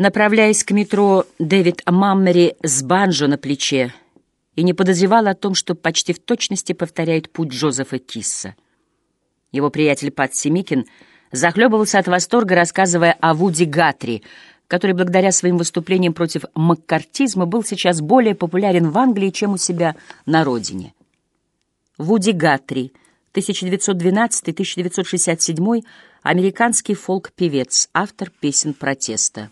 Направляясь к метро, Дэвид Маммери с банджо на плече и не подозревал о том, что почти в точности повторяет путь Джозефа Кисса. Его приятель Пат Семикин захлебывался от восторга, рассказывая о Вуди Гатри, который благодаря своим выступлениям против маккартизма был сейчас более популярен в Англии, чем у себя на родине. Вуди Гатри, 1912-1967, американский фолк-певец, автор песен протеста.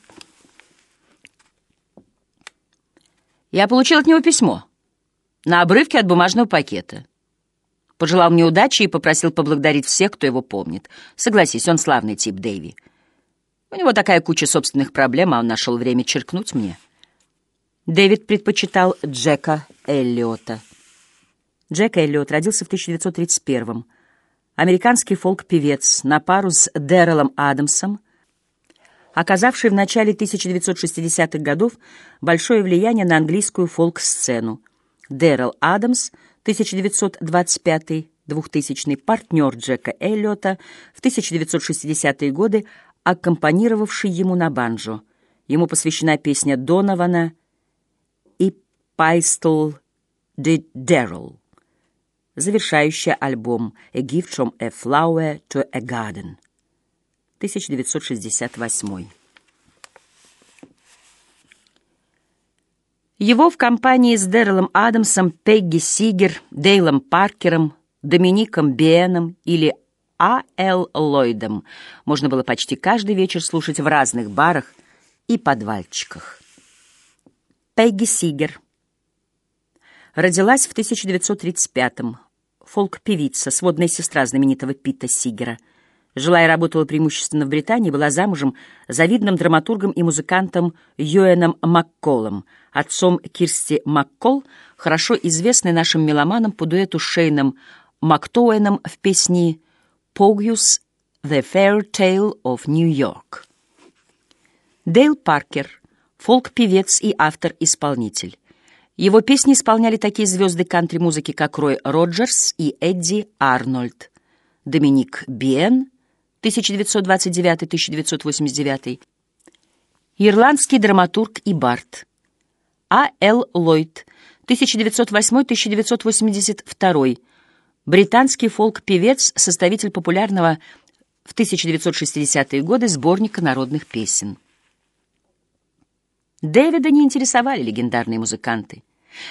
Я получил от него письмо на обрывке от бумажного пакета. Пожелал мне удачи и попросил поблагодарить всех, кто его помнит. Согласись, он славный тип, Дэйви. У него такая куча собственных проблем, а он нашел время черкнуть мне. Дэвид предпочитал Джека Эллиота. Джек Эллиот родился в 1931-м. Американский фолк-певец на пару с Дэрелом Адамсом — оказавший в начале 1960-х годов большое влияние на английскую фолк-сцену. Дэрил Адамс, 1925-2000, партнер Джека Эллиота, в 1960-е годы аккомпанировавший ему на банджо. Ему посвящена песня Донована и Пайстл de Darrell, завершающая альбом «A Gift from a Flower to a Garden». 1968. Его в компании с Дэрилом Адамсом, Пегги Сигер, Дейлом Паркером, Домиником Биеном или А. Л. Ллойдом можно было почти каждый вечер слушать в разных барах и подвальчиках. Пегги Сигер родилась в 1935-м, фолк-певица, сводная сестра знаменитого Пита Сигера — Жила и работала преимущественно в Британии, была замужем за видным драматургом и музыкантом Йоэном Макколом, отцом Кирсти Маккол, хорошо известной нашим меломанам по дуэту с Шейном Мактоуэном в песне «Pogus The Fair Tale of New York». Дейл Паркер, фолк-певец и автор-исполнитель. Его песни исполняли такие звезды кантри-музыки, как Рой Роджерс и Эдди Арнольд, Доминик Биен — 1929-1989, ирландский драматург и бард, А. Л. Ллойд, 1908-1982, британский фолк-певец, составитель популярного в 1960-е годы сборника народных песен. Дэвида не интересовали легендарные музыканты.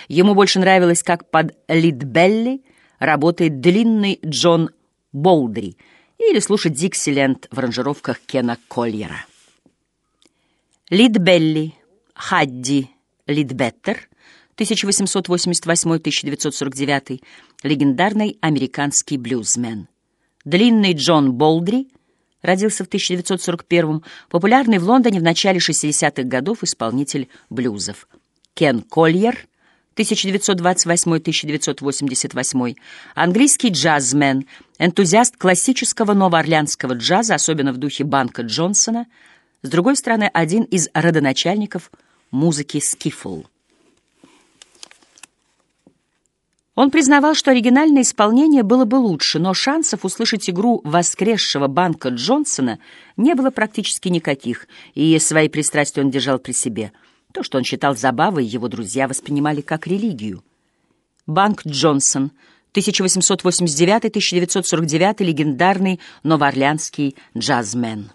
Ему больше нравилось, как под Лидбелли работает длинный Джон Болдри — или слушать Диксиленд в аранжировках Кена Кольера. Лидбелли, Хадди Лидбеттер, 1888-1949, легендарный американский блюзмен. Длинный Джон Болдри, родился в 1941 популярный в Лондоне в начале 60-х годов исполнитель блюзов. Кен Кольер — 1928-1988, английский джазмен, энтузиаст классического новоорлеанского джаза, особенно в духе Банка Джонсона, с другой стороны, один из родоначальников музыки скифл. Он признавал, что оригинальное исполнение было бы лучше, но шансов услышать игру воскресшего Банка Джонсона не было практически никаких, и свои пристрастия он держал при себе – то, что он считал забавой, его друзья воспринимали как религию. Банк Джонсон, 1889-1949, легендарный новоорлеанский джазмен.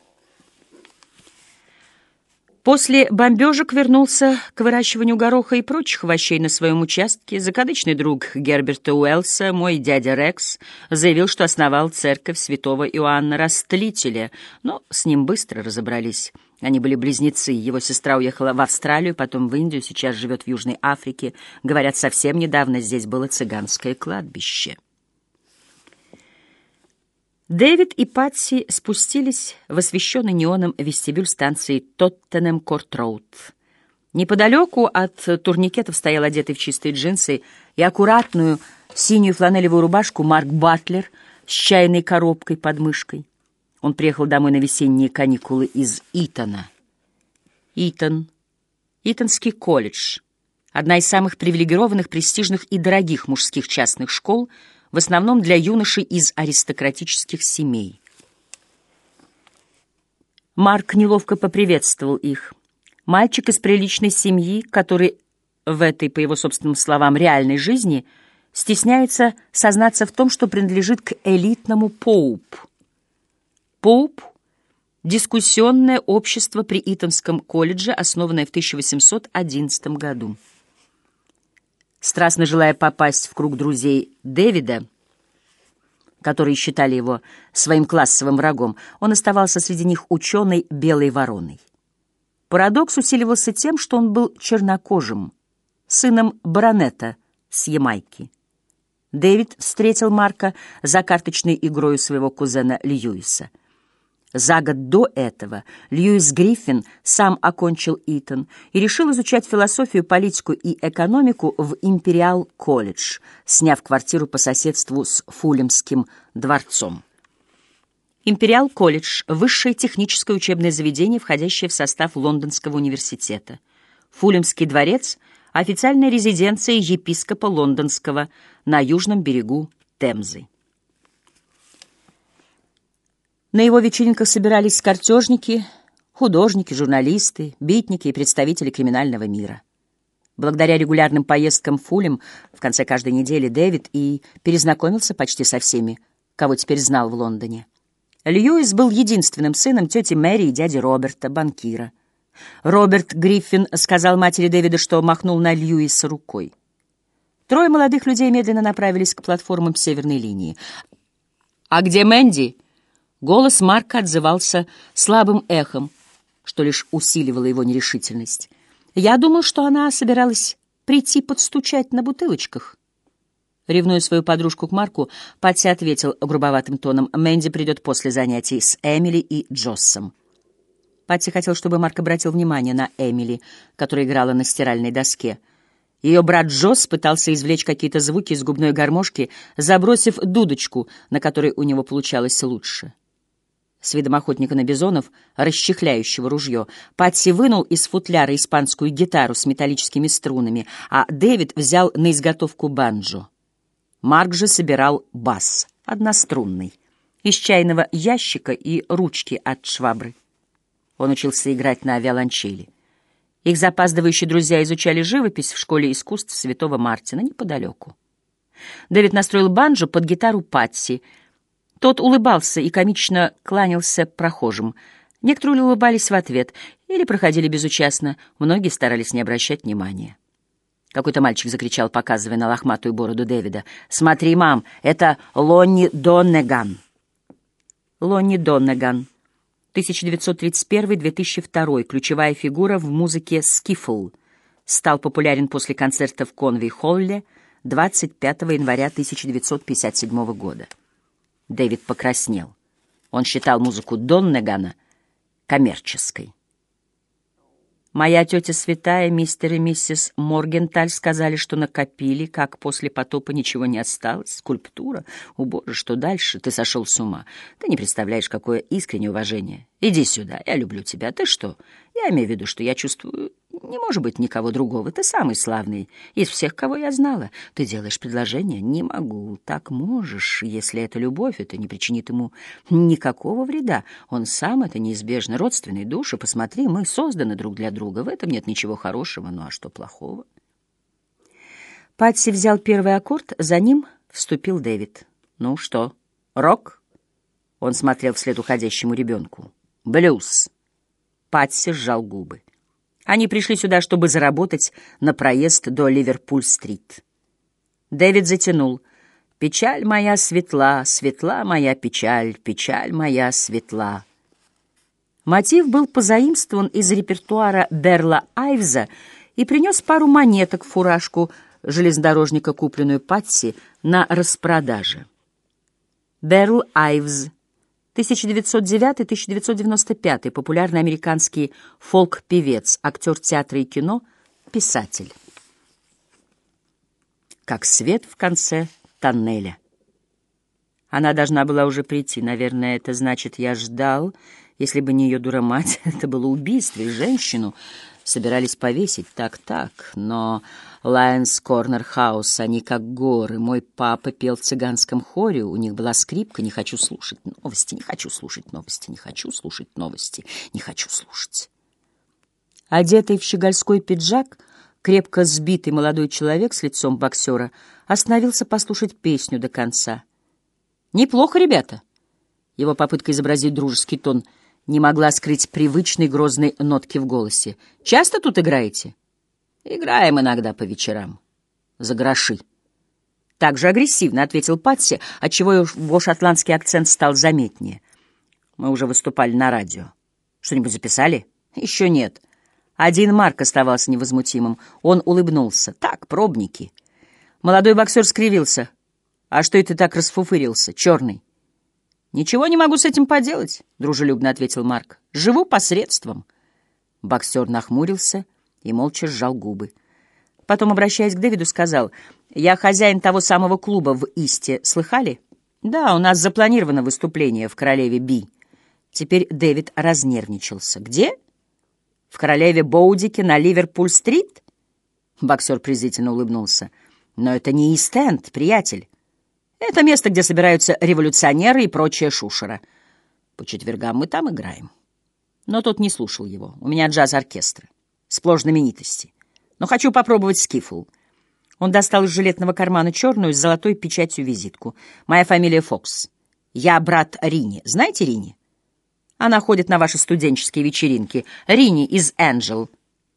После бомбежек вернулся к выращиванию гороха и прочих овощей на своем участке. Закадычный друг Герберта Уэллса, мой дядя Рекс, заявил, что основал церковь святого Иоанна Растлителя, но с ним быстро разобрались. Они были близнецы. Его сестра уехала в Австралию, потом в Индию, сейчас живет в Южной Африке. Говорят, совсем недавно здесь было цыганское кладбище. Дэвид и Патси спустились в освещенный неоном вестибюль станции Тоттенем-Корт-Роуд. Неподалеку от турникетов стоял одетый в чистые джинсы и аккуратную синюю фланелевую рубашку Марк Батлер с чайной коробкой под мышкой. Он приехал домой на весенние каникулы из Итона. Итон. Итонский колледж. Одна из самых привилегированных, престижных и дорогих мужских частных школ, в основном для юношей из аристократических семей. Марк неловко поприветствовал их. Мальчик из приличной семьи, который в этой, по его собственным словам, реальной жизни стесняется сознаться в том, что принадлежит к элитному Поуп. Поуп — дискуссионное общество при Итонском колледже, основанное в 1811 году. Страстно желая попасть в круг друзей Дэвида, которые считали его своим классовым врагом, он оставался среди них ученой белой вороной. Парадокс усиливался тем, что он был чернокожим, сыном баронета с Ямайки. Дэвид встретил Марка за карточной игрой своего кузена Льюиса — за год до этого Льюис Гриффин сам окончил Итон и решил изучать философию, политику и экономику в Империал колледж, сняв квартиру по соседству с Фулемским дворцом. Империал колледж — высшее техническое учебное заведение, входящее в состав Лондонского университета. Фулемский дворец — официальная резиденция епископа Лондонского на южном берегу Темзы. На его вечеринках собирались картежники, художники, журналисты, битники и представители криминального мира. Благодаря регулярным поездкам Фулем в конце каждой недели Дэвид и перезнакомился почти со всеми, кого теперь знал в Лондоне. Льюис был единственным сыном тети Мэри и дяди Роберта, банкира. Роберт Гриффин сказал матери Дэвида, что махнул на Льюиса рукой. Трое молодых людей медленно направились к платформам северной линии. «А где Мэнди?» Голос Марка отзывался слабым эхом, что лишь усиливало его нерешительность. Я думал, что она собиралась прийти подстучать на бутылочках. Ревнуя свою подружку к Марку, Патти ответил грубоватым тоном, «Мэнди придет после занятий с Эмили и Джоссом». Патти хотел, чтобы Марк обратил внимание на Эмили, которая играла на стиральной доске. Ее брат Джосс пытался извлечь какие-то звуки из губной гармошки, забросив дудочку, на которой у него получалось лучше с видом охотника на бизонов, расчехляющего ружье. Патси вынул из футляра испанскую гитару с металлическими струнами, а Дэвид взял на изготовку банджо. Марк же собирал бас, однострунный, из чайного ящика и ручки от швабры. Он учился играть на виолончели. Их запаздывающие друзья изучали живопись в школе искусств Святого Мартина неподалеку. Дэвид настроил банджо под гитару Патси — тот улыбался и комично кланялся прохожим. Некоторые улыбались в ответ или проходили безучастно, многие старались не обращать внимания. Какой-то мальчик закричал, показывая на лохматую бороду Дэвида. «Смотри, мам, это Лонни Доннеган!» Лонни Доннеган, 1931-2002, ключевая фигура в музыке «Скифл», стал популярен после концерта в Конвей-Холле 25 января 1957 года. Дэвид покраснел. Он считал музыку Доннегана коммерческой. Моя тетя святая, мистер и миссис Моргенталь сказали, что накопили, как после потопа ничего не осталось. Скульптура. О, боже, что дальше? Ты сошел с ума. Ты не представляешь, какое искреннее уважение. Иди сюда, я люблю тебя. Ты что? Я имею в виду, что я чувствую не может быть никого другого. Ты самый славный из всех, кого я знала. Ты делаешь предложение? Не могу. Так можешь, если это любовь, это не причинит ему никакого вреда. Он сам это неизбежно. Родственные души, посмотри, мы созданы друг для друга. В этом нет ничего хорошего. Ну а что плохого? Патси взял первый аккорд, за ним вступил Дэвид. Ну что, рок? Он смотрел вслед уходящему ребенку. Блюз. Патси сжал губы. Они пришли сюда, чтобы заработать на проезд до Ливерпуль-стрит. Дэвид затянул. «Печаль моя светла, светла моя печаль, печаль моя светла». Мотив был позаимствован из репертуара Берла Айвза и принес пару монеток в фуражку железнодорожника, купленную Патси на распродаже. Берл Айвз — 1909-1995, популярный американский фолк-певец, актер театра и кино, писатель. Как свет в конце тоннеля. Она должна была уже прийти. Наверное, это значит, я ждал. Если бы не ее дура-мать, это было убийство, и женщину собирались повесить. Так-так, но... Лайонс Корнер Хаус, они как горы. Мой папа пел в цыганском хоре, у них была скрипка. Не хочу слушать новости, не хочу слушать новости, не хочу слушать новости, не хочу слушать. Одетый в щегольской пиджак, крепко сбитый молодой человек с лицом боксера остановился послушать песню до конца. «Неплохо, ребята!» Его попытка изобразить дружеский тон не могла скрыть привычной грозной нотки в голосе. «Часто тут играете?» «Играем иногда по вечерам. За гроши». Так же агрессивно ответил Патси, отчего его шотландский акцент стал заметнее. Мы уже выступали на радио. Что-нибудь записали? Еще нет. Один Марк оставался невозмутимым. Он улыбнулся. Так, пробники. Молодой боксер скривился. А что это так расфуфырился? Черный. «Ничего не могу с этим поделать», — дружелюбно ответил Марк. «Живу посредством». Боксер нахмурился и молча сжал губы. Потом, обращаясь к Дэвиду, сказал, «Я хозяин того самого клуба в Исте. Слыхали?» «Да, у нас запланировано выступление в «Королеве Би». Теперь Дэвид разнервничался. «Где?» «В «Королеве Боудике» на Ливерпуль-стрит?» Боксер презрительно улыбнулся. «Но это не Ист-Энд, приятель. Это место, где собираются революционеры и прочая шушера. По четвергам мы там играем». Но тот не слушал его. «У меня джаз-оркестр. Сплошь знаменитости. Но хочу попробовать скифл». Он достал из жилетного кармана черную с золотой печатью визитку. «Моя фамилия Фокс. Я брат Рини. Знаете Рини?» Она ходит на ваши студенческие вечеринки. Рини из «Энджел».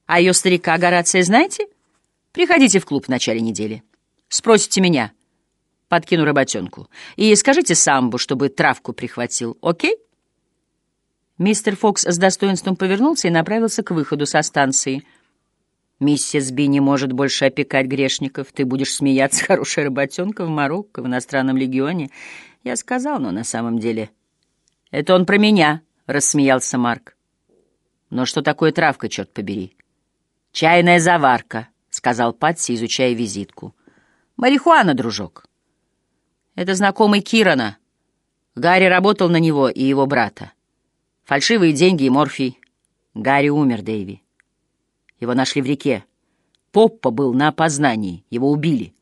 А ее старика Горация знаете? Приходите в клуб в начале недели. Спросите меня. Подкину работенку. И скажите самбу, чтобы травку прихватил. Окей? Мистер Фокс с достоинством повернулся и направился к выходу со станции. «Миссис Би не может больше опекать грешников. Ты будешь смеяться, хорошая работенка в Марокко, в иностранном легионе». Я сказал, но на самом деле... «Это он про меня», — рассмеялся Марк. «Но что такое травка, черт побери?» «Чайная заварка», — сказал Патси, изучая визитку. «Марихуана, дружок». «Это знакомый Кирана. Гарри работал на него и его брата. Фальшивые деньги и морфий. Гарри умер, Дэйви. Его нашли в реке. Поппа был на опознании. Его убили.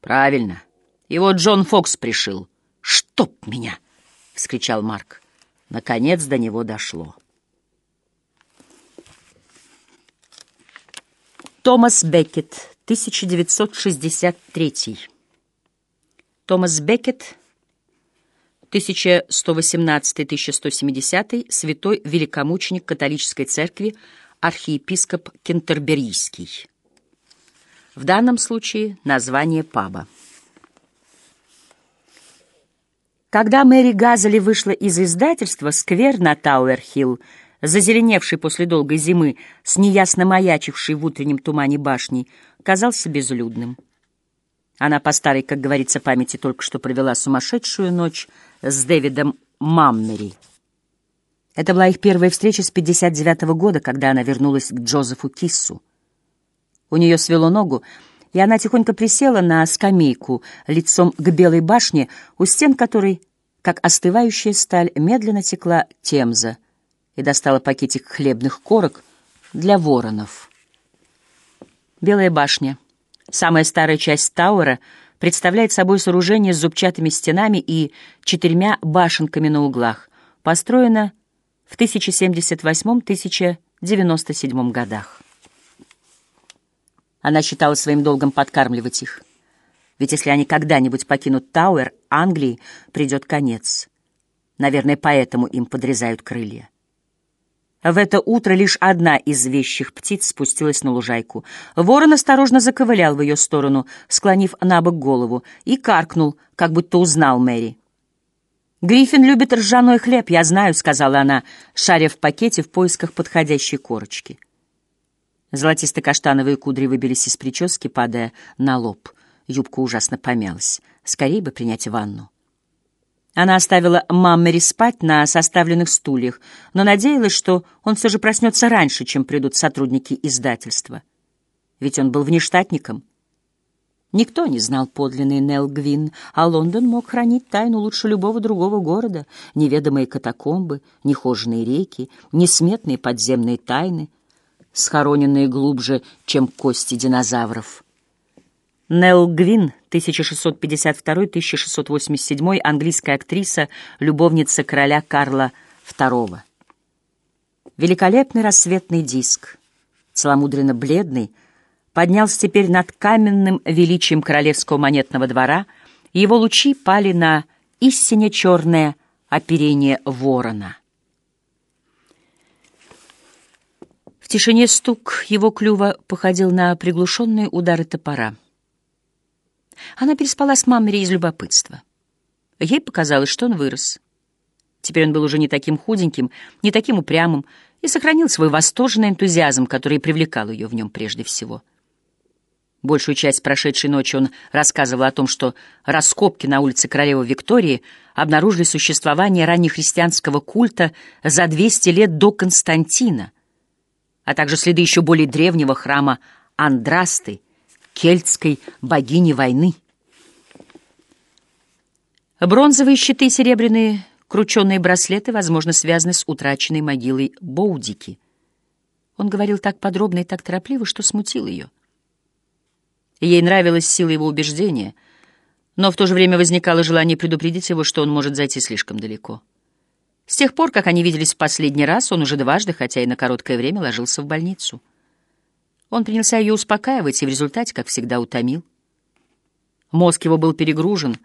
Правильно. Его Джон Фокс пришил. «Чтоб меня!» — вскричал Марк. Наконец до него дошло. Томас Беккет, 1963. Томас Беккет, 1118-1170, святой великомученик католической церкви, архиепископ Кентерберийский. В данном случае название паба. Когда Мэри Газели вышла из издательства, сквер на Тауэр-Хилл, зазеленевший после долгой зимы, с неясно маячившей в утреннем тумане башней, казался безлюдным. Она по старой, как говорится, памяти только что провела сумасшедшую ночь с Дэвидом Маммери. Это была их первая встреча с 59-го года, когда она вернулась к Джозефу Киссу. У нее свело ногу, и она тихонько присела на скамейку лицом к белой башне, у стен которой, как остывающая сталь, медленно текла темза, и достала пакетик хлебных корок для воронов. Белая башня, самая старая часть Тауэра, представляет собой сооружение с зубчатыми стенами и четырьмя башенками на углах, построена в 1078-1097 годах. Она считала своим долгом подкармливать их. Ведь если они когда-нибудь покинут Тауэр, Англии придет конец. Наверное, поэтому им подрезают крылья. В это утро лишь одна из вещих птиц спустилась на лужайку. Ворон осторожно заковылял в ее сторону, склонив на бок голову, и каркнул, как будто узнал Мэри. «Гриффин любит ржаной хлеб, я знаю», — сказала она, шаря в пакете в поисках подходящей корочки. Золотисто-каштановые кудри выбились из прически, падая на лоб. Юбка ужасно помялась. Скорее бы принять ванну. Она оставила Маммери спать на составленных стульях, но надеялась, что он все же проснется раньше, чем придут сотрудники издательства. Ведь он был внештатником. Никто не знал подлинный Нел Гвин, а Лондон мог хранить тайну лучше любого другого города. Неведомые катакомбы, нехоженные реки, несметные подземные тайны — схороненные глубже, чем кости динозавров. Нелл Гвин, 1652-1687, английская актриса, любовница короля Карла II. Великолепный рассветный диск, целомудренно бледный, поднялся теперь над каменным величием королевского монетного двора, и его лучи пали на истинно черное оперение ворона. В тишине стук его клюва походил на приглушенные удары топора. Она переспала с Маммери из любопытства. Ей показалось, что он вырос. Теперь он был уже не таким худеньким, не таким упрямым и сохранил свой восторженный энтузиазм, который привлекал ее в нем прежде всего. Большую часть прошедшей ночи он рассказывал о том, что раскопки на улице Королевы Виктории обнаружили существование раннехристианского культа за 200 лет до Константина, а также следы еще более древнего храма Андрасты, кельтской богини войны. Бронзовые щиты и серебряные крученные браслеты, возможно, связаны с утраченной могилой Боудики. Он говорил так подробно и так торопливо, что смутил ее. Ей нравилась сила его убеждения, но в то же время возникало желание предупредить его, что он может зайти слишком далеко. С тех пор, как они виделись в последний раз, он уже дважды, хотя и на короткое время, ложился в больницу. Он принялся ее успокаивать и в результате, как всегда, утомил. Мозг его был перегружен,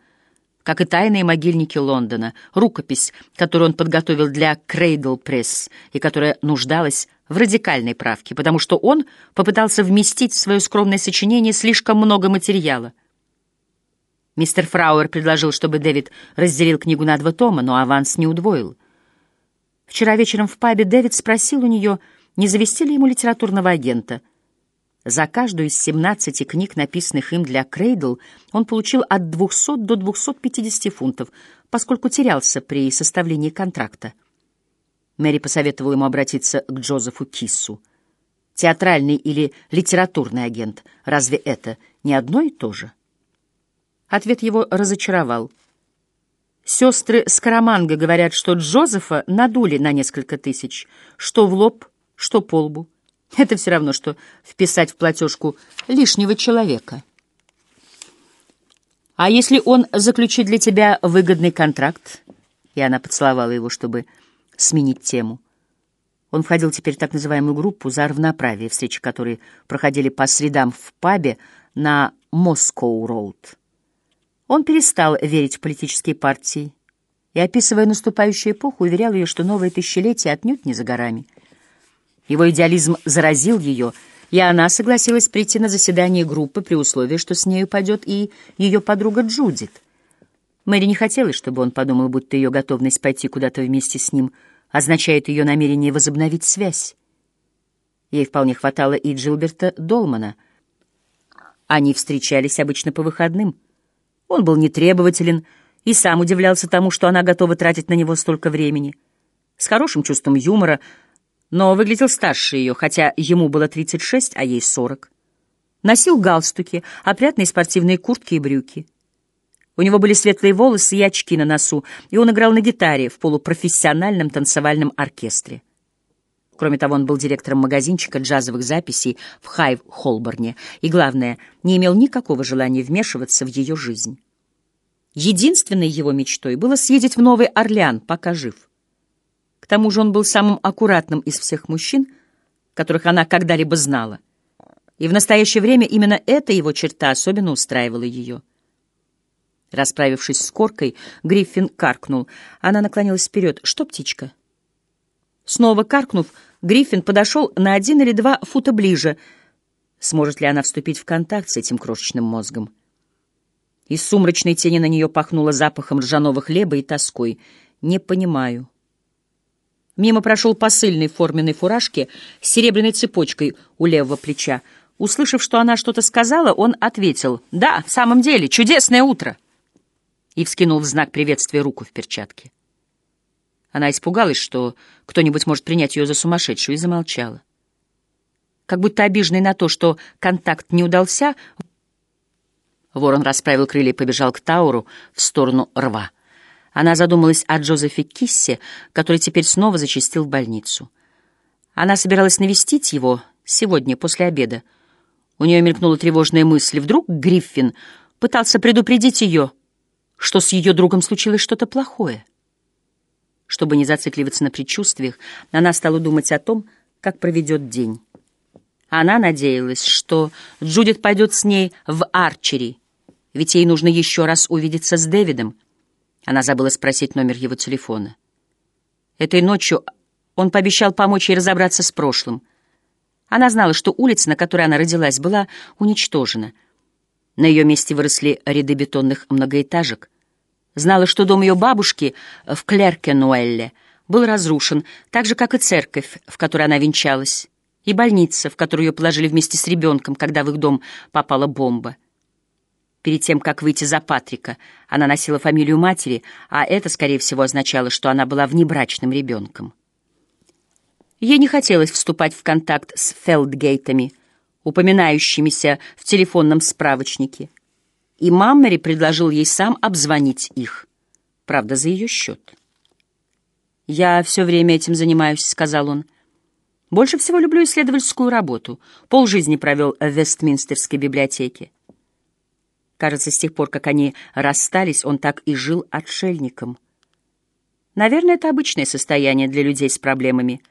как и тайные могильники Лондона, рукопись, которую он подготовил для Крейдл Пресс и которая нуждалась в радикальной правке, потому что он попытался вместить в свое скромное сочинение слишком много материала. Мистер Фрауэр предложил, чтобы Дэвид разделил книгу на два тома, но аванс не удвоил. Вчера вечером в пабе Дэвид спросил у нее, не завести ли ему литературного агента — за каждую из 17 книг, написанных им для Крейдл, он получил от 200 до 250 фунтов, поскольку терялся при составлении контракта. Мэри посоветовала ему обратиться к Джозефу Киссу. Театральный или литературный агент, разве это не одно и то же? Ответ его разочаровал. Сестры Скараманга говорят, что Джозефа надули на несколько тысяч, что в лоб, что по лбу. Это все равно, что вписать в платежку лишнего человека. А если он заключит для тебя выгодный контракт? И она поцеловала его, чтобы сменить тему. Он входил теперь в так называемую группу за равноправие, встречи которой проходили по средам в пабе на Москоу-роуд. Он перестал верить в политические партии и, описывая наступающую эпоху, уверял ее, что новое тысячелетие отнюдь не за горами — его идеализм заразил ее, и она согласилась прийти на заседание группы при условии, что с нею пойдет и ее подруга Джудит. Мэри не хотелось, чтобы он подумал, будто ее готовность пойти куда-то вместе с ним означает ее намерение возобновить связь. Ей вполне хватало и Джилберта Долмана. Они встречались обычно по выходным. Он был нетребователен и сам удивлялся тому, что она готова тратить на него столько времени. С хорошим чувством юмора — но выглядел старше ее, хотя ему было 36, а ей 40. Носил галстуки, опрятные спортивные куртки и брюки. У него были светлые волосы и очки на носу, и он играл на гитаре в полупрофессиональном танцевальном оркестре. Кроме того, он был директором магазинчика джазовых записей в Хайв-Холборне и, главное, не имел никакого желания вмешиваться в ее жизнь. Единственной его мечтой было съездить в Новый Орлеан, пока жив. К тому же он был самым аккуратным из всех мужчин, которых она когда-либо знала. И в настоящее время именно эта его черта особенно устраивала ее. Расправившись с коркой, Гриффин каркнул. Она наклонилась вперед. «Что, птичка?» Снова каркнув, Гриффин подошел на один или два фута ближе. Сможет ли она вступить в контакт с этим крошечным мозгом? Из сумрачной тени на нее пахнуло запахом ржаного хлеба и тоской. «Не понимаю». Мимо прошел посыльный в форменной фуражке с серебряной цепочкой у левого плеча. Услышав, что она что-то сказала, он ответил «Да, в самом деле, чудесное утро!» и вскинул в знак приветствия руку в перчатке. Она испугалась, что кто-нибудь может принять ее за сумасшедшую, и замолчала. Как будто обиженный на то, что контакт не удался, ворон расправил крылья и побежал к Тауру в сторону рва. Она задумалась о Джозефе Киссе, который теперь снова зачастил в больницу. Она собиралась навестить его сегодня после обеда. У нее мелькнула тревожная мысль. Вдруг Гриффин пытался предупредить ее, что с ее другом случилось что-то плохое. Чтобы не зацикливаться на предчувствиях, она стала думать о том, как проведет день. Она надеялась, что Джудит пойдет с ней в Арчери, ведь ей нужно еще раз увидеться с Дэвидом. Она забыла спросить номер его телефона. Этой ночью он пообещал помочь ей разобраться с прошлым. Она знала, что улица, на которой она родилась, была уничтожена. На ее месте выросли ряды бетонных многоэтажек. Знала, что дом ее бабушки в Клеркенуэлле был разрушен, так же, как и церковь, в которой она венчалась, и больница, в которую ее положили вместе с ребенком, когда в их дом попала бомба. Перед тем, как выйти за Патрика, она носила фамилию матери, а это, скорее всего, означало, что она была внебрачным ребенком. Ей не хотелось вступать в контакт с Фелдгейтами, упоминающимися в телефонном справочнике, и Маммери предложил ей сам обзвонить их, правда, за ее счет. «Я все время этим занимаюсь», — сказал он. «Больше всего люблю исследовательскую работу. Полжизни провел в Вестминстерской библиотеке. Кажется, с тех пор, как они расстались, он так и жил отшельником. Наверное, это обычное состояние для людей с проблемами.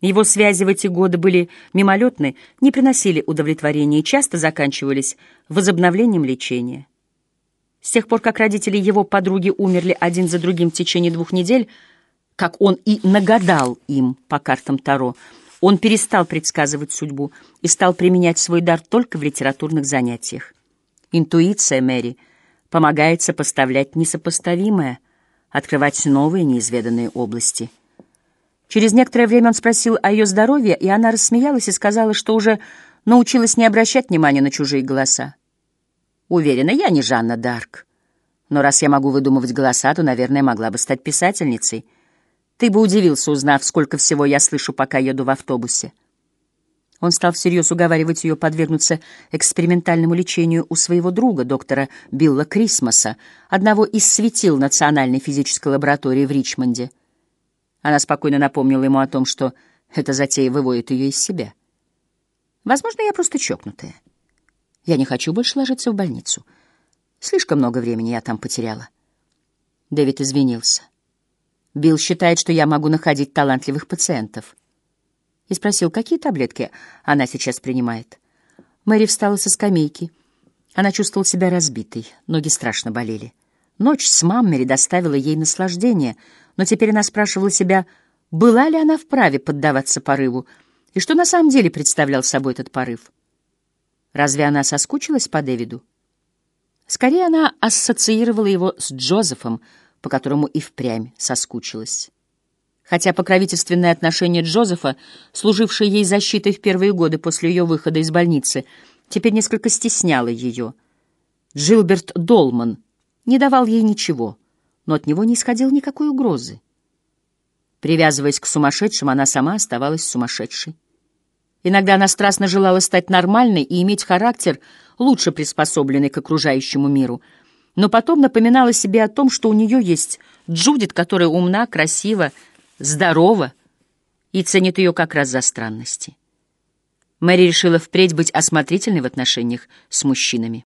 Его связи в эти годы были мимолетны, не приносили удовлетворения и часто заканчивались возобновлением лечения. С тех пор, как родители его подруги умерли один за другим в течение двух недель, как он и нагадал им по картам Таро, он перестал предсказывать судьбу и стал применять свой дар только в литературных занятиях. Интуиция Мэри помогает сопоставлять несопоставимое, открывать новые неизведанные области. Через некоторое время он спросил о ее здоровье, и она рассмеялась и сказала, что уже научилась не обращать внимания на чужие голоса. Уверена, я не Жанна Дарк. Но раз я могу выдумывать голоса, то, наверное, могла бы стать писательницей. Ты бы удивился, узнав, сколько всего я слышу, пока еду в автобусе. Он стал всерьез уговаривать ее подвергнуться экспериментальному лечению у своего друга, доктора Билла Крисмоса, одного из светил Национальной физической лаборатории в Ричмонде. Она спокойно напомнила ему о том, что эта затея выводит ее из себя. «Возможно, я просто чокнутая. Я не хочу больше ложиться в больницу. Слишком много времени я там потеряла». Дэвид извинился. «Билл считает, что я могу находить талантливых пациентов» и спросил, какие таблетки она сейчас принимает. Мэри встала со скамейки. Она чувствовала себя разбитой, ноги страшно болели. Ночь с Маммери доставила ей наслаждение, но теперь она спрашивала себя, была ли она вправе поддаваться порыву, и что на самом деле представлял собой этот порыв. Разве она соскучилась по Дэвиду? Скорее, она ассоциировала его с Джозефом, по которому и впрямь соскучилась хотя покровительственное отношение Джозефа, служившее ей защитой в первые годы после ее выхода из больницы, теперь несколько стесняло ее. Джилберт Долман не давал ей ничего, но от него не исходил никакой угрозы. Привязываясь к сумасшедшим, она сама оставалась сумасшедшей. Иногда она страстно желала стать нормальной и иметь характер, лучше приспособленный к окружающему миру, но потом напоминала себе о том, что у нее есть Джудит, которая умна, красива, здорова и ценит ее как раз за странности. Мэри решила впредь быть осмотрительной в отношениях с мужчинами.